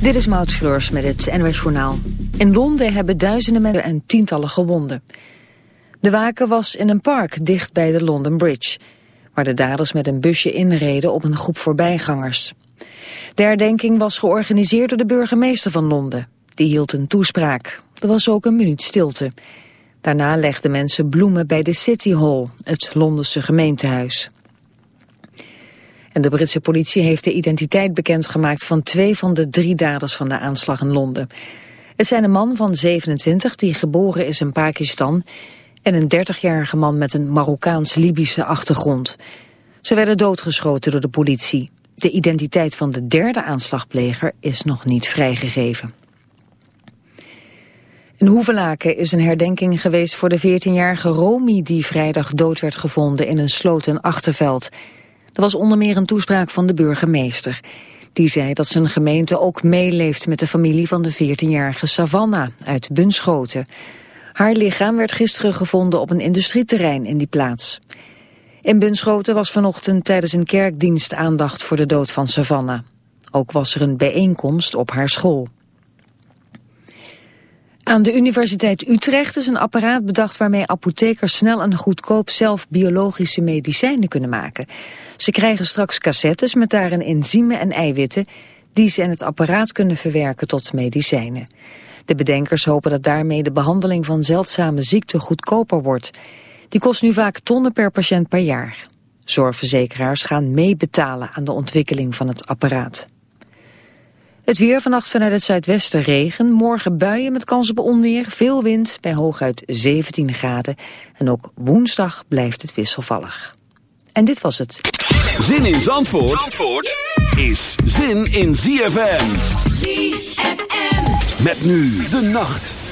Dit is Maud Schreurs met het NOS Journaal. In Londen hebben duizenden mensen en tientallen gewonden. De waken was in een park dicht bij de London Bridge... waar de daders met een busje inreden op een groep voorbijgangers. De herdenking was georganiseerd door de burgemeester van Londen. Die hield een toespraak. Er was ook een minuut stilte. Daarna legden mensen bloemen bij de City Hall, het Londense gemeentehuis. En de Britse politie heeft de identiteit bekendgemaakt van twee van de drie daders van de aanslag in Londen. Het zijn een man van 27 die geboren is in Pakistan en een 30-jarige man met een Marokkaans-Libische achtergrond. Ze werden doodgeschoten door de politie. De identiteit van de derde aanslagpleger is nog niet vrijgegeven. In Hoevelaken is een herdenking geweest voor de 14-jarige Romy die vrijdag dood werd gevonden in een sloot in Achterveld. Er was onder meer een toespraak van de burgemeester. Die zei dat zijn gemeente ook meeleeft met de familie van de 14-jarige Savannah uit Bunschoten. Haar lichaam werd gisteren gevonden op een industrieterrein in die plaats. In Bunschoten was vanochtend tijdens een kerkdienst aandacht voor de dood van Savannah. Ook was er een bijeenkomst op haar school. Aan de Universiteit Utrecht is een apparaat bedacht waarmee apothekers snel en goedkoop zelf biologische medicijnen kunnen maken. Ze krijgen straks cassettes met daarin enzymen en eiwitten die ze in het apparaat kunnen verwerken tot medicijnen. De bedenkers hopen dat daarmee de behandeling van zeldzame ziekten goedkoper wordt. Die kost nu vaak tonnen per patiënt per jaar. Zorgverzekeraars gaan meebetalen aan de ontwikkeling van het apparaat. Het weer vannacht vanuit het zuidwesten regen. Morgen buien met kans op onweer. Veel wind bij hooguit 17 graden. En ook woensdag blijft het wisselvallig. En dit was het. Zin in Zandvoort, Zandvoort is zin in ZFM. ZFM. Met nu de nacht.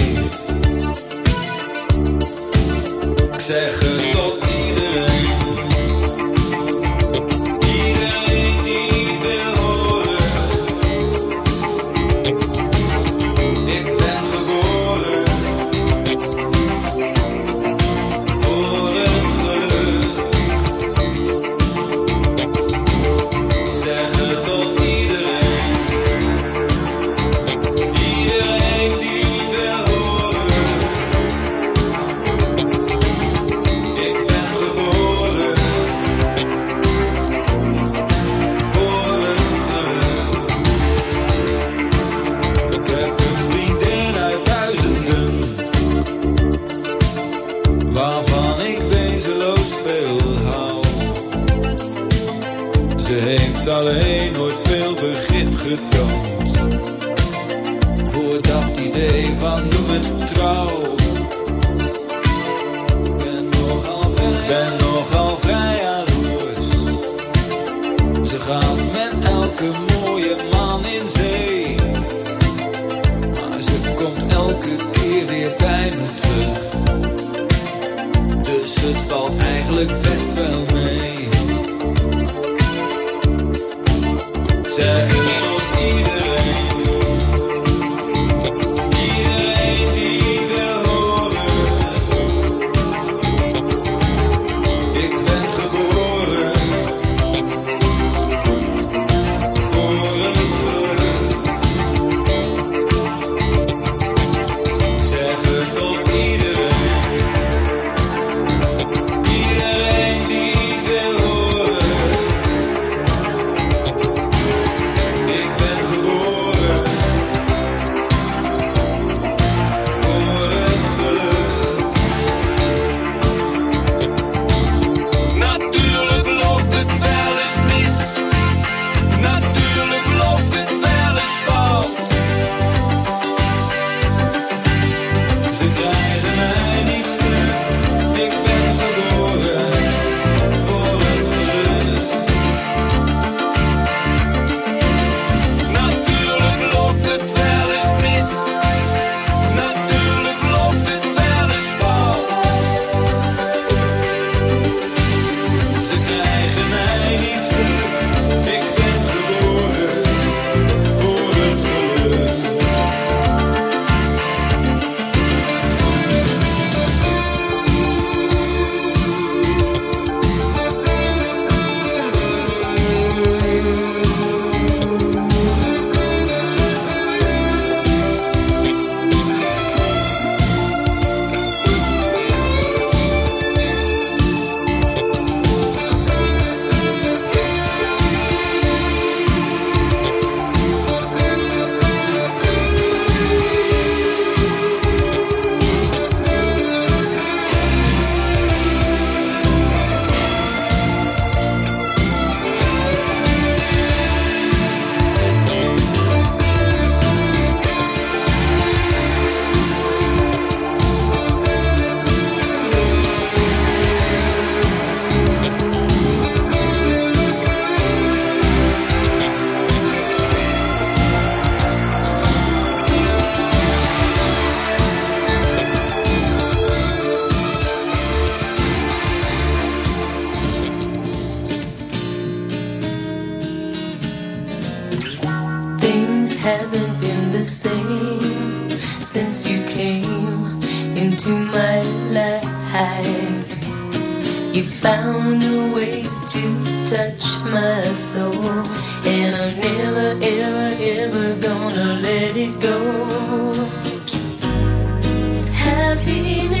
zeggen tot touch my soul. And I'm never, ever, ever gonna let it go. Happiness.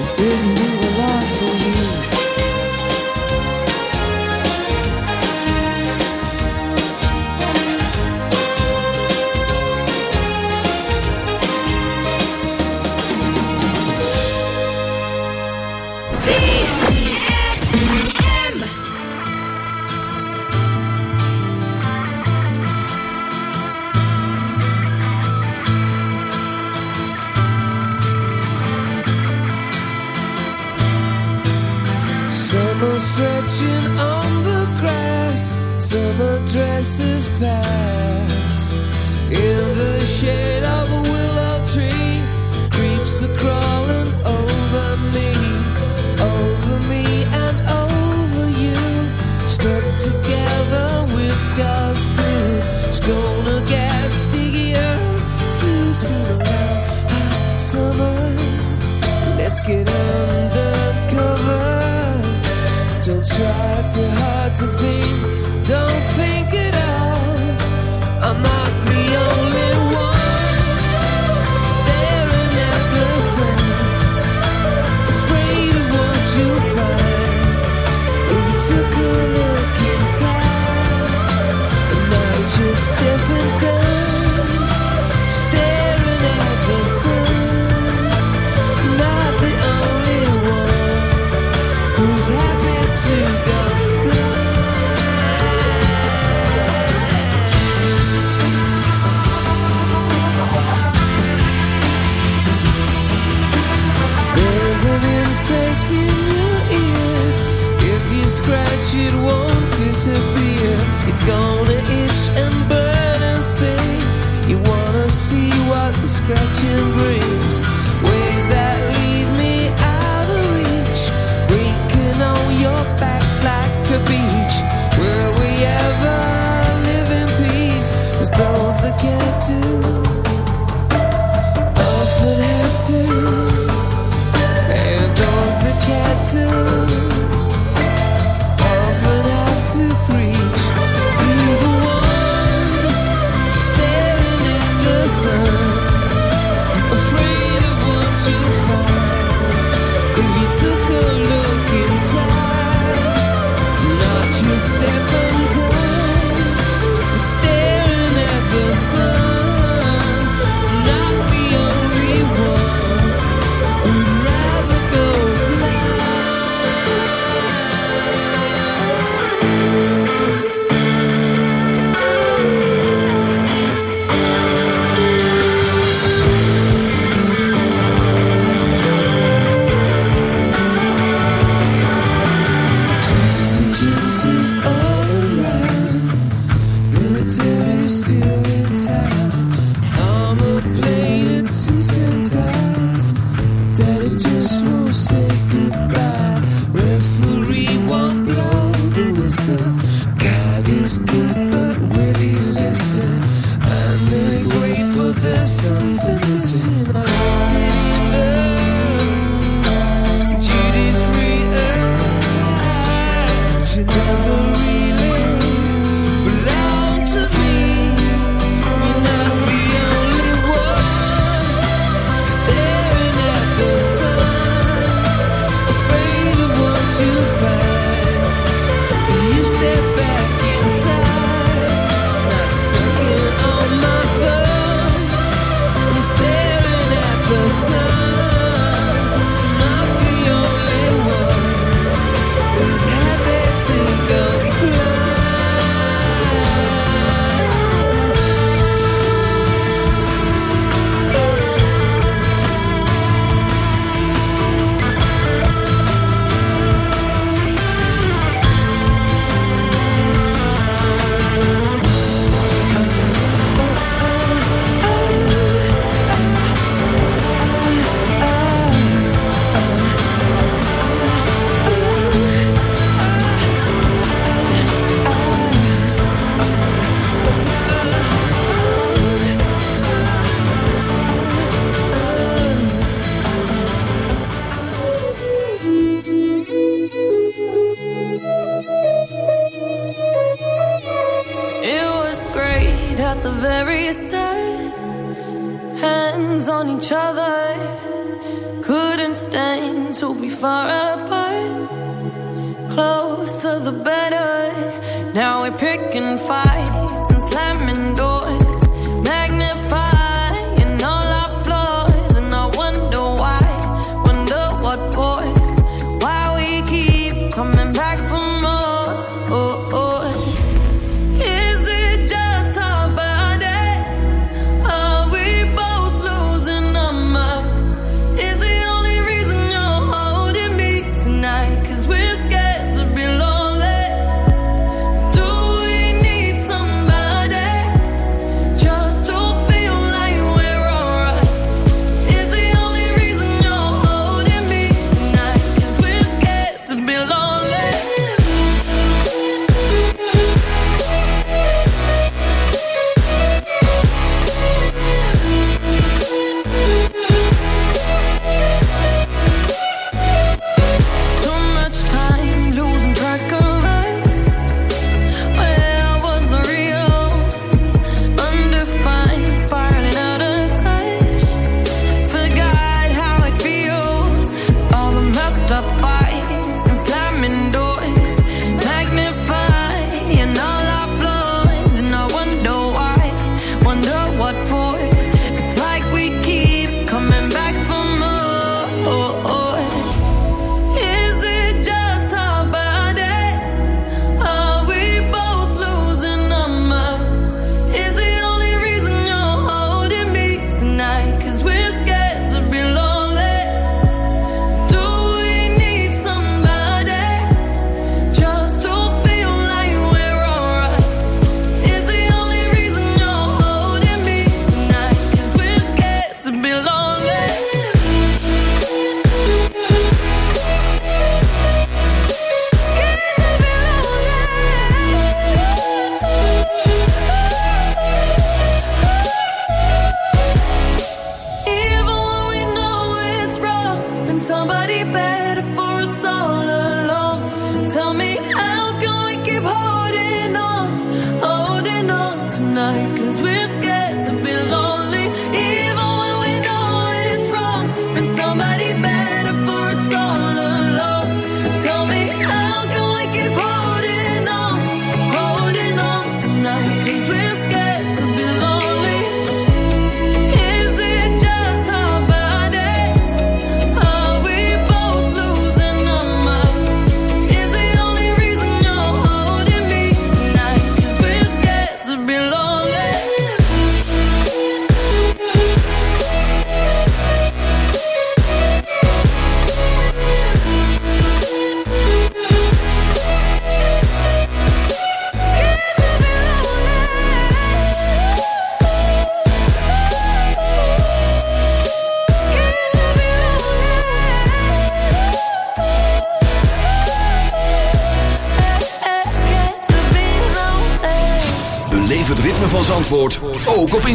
just didn't do a lot for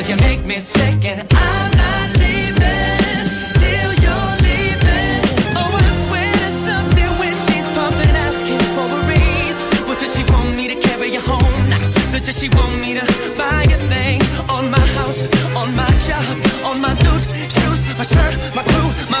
Cause you make me sick and I'm not leaving till you're leaving. Oh, I swear to something when she's pumping, asking for a raise. What does she want me to carry you home? What does she want me to buy a thing? On my house, on my job, on my boots, shoes, my shirt, my crew, my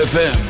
ZFM.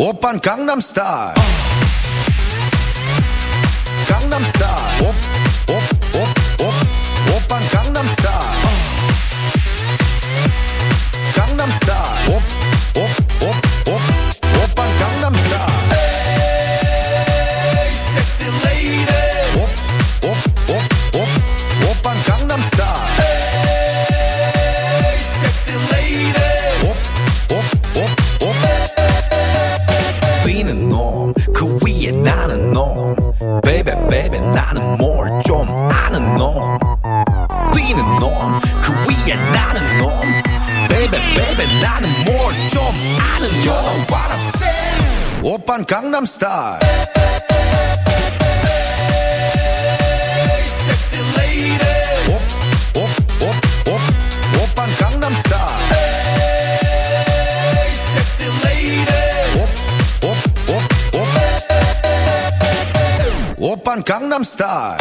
Oppan Gangnam Style. Gangnam Style. Op, op, op, op. Oppan Gangnam Style. Gangnam Star. Sexy lady. Op, op, op, op, op aan Gangnam Star. Sexy lady. Op, op, op, op. Op aan Gangnam Star.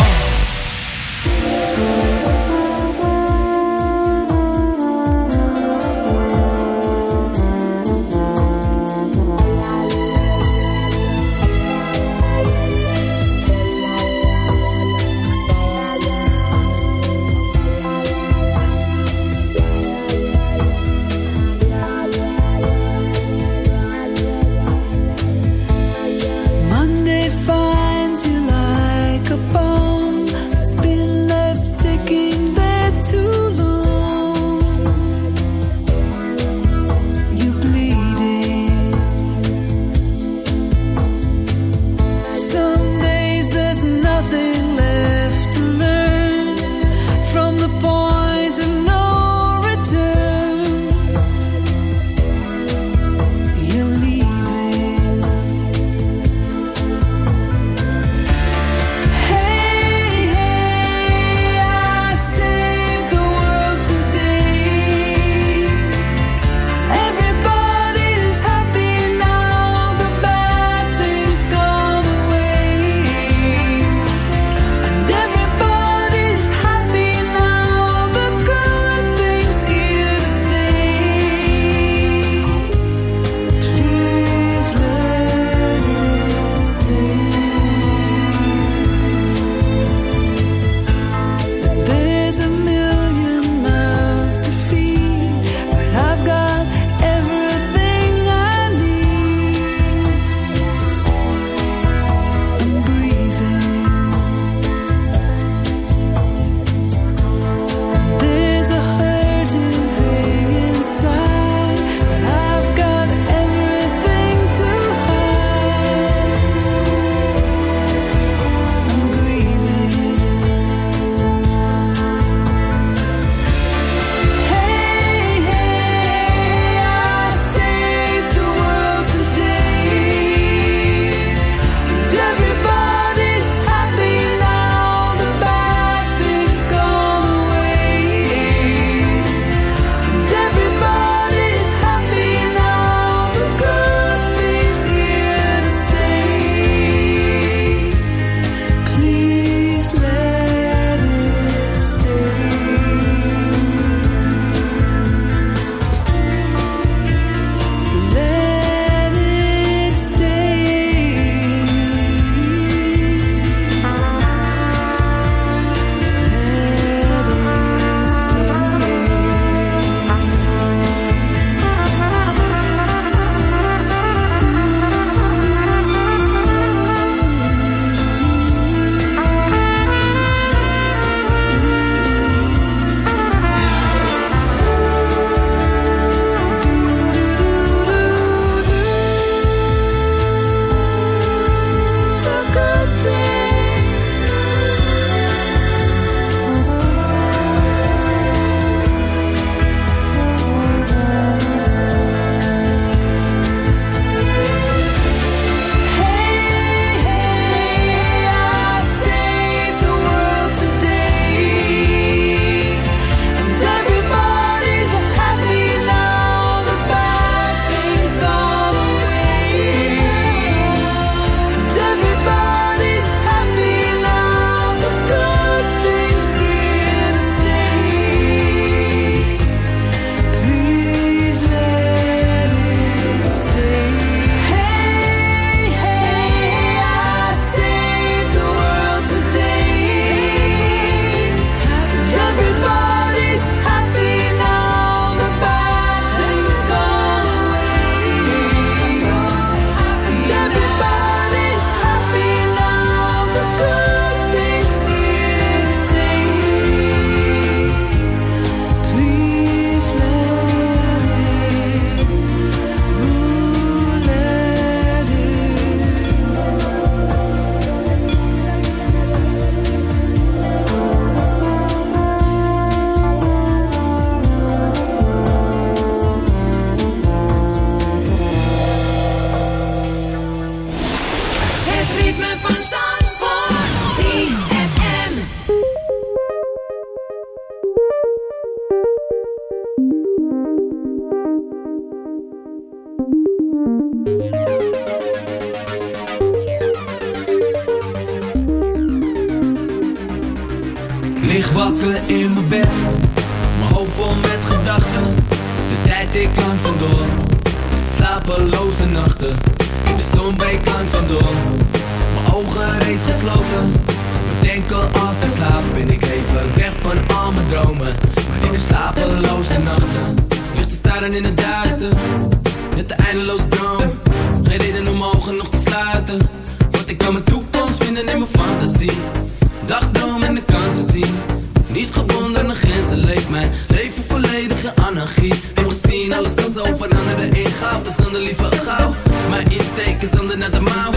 Zo veranderen in goud. Dus dan de liever gauw. Mijn insteek is ander naar de mouw.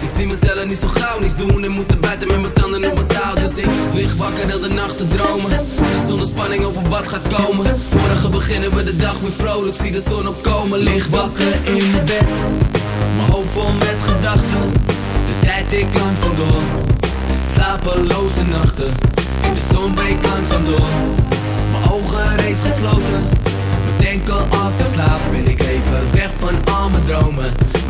Ik zie mezelf niet zo gauw, niets doen en moeten buiten met mijn tanden op mijn touw. Dus ik lig wakker heel de nacht te dromen. Zonder spanning over wat gaat komen. Morgen beginnen we de dag weer vrolijk, zie de zon opkomen. Lig wakker in mijn bed, mijn hoofd vol met gedachten. De tijd ik langzaam door, slapeloze nachten. In de zon breekt langzaam door, mijn ogen reeds gesloten. Bedenken als ik slaap, ben ik even weg van al mijn dromen.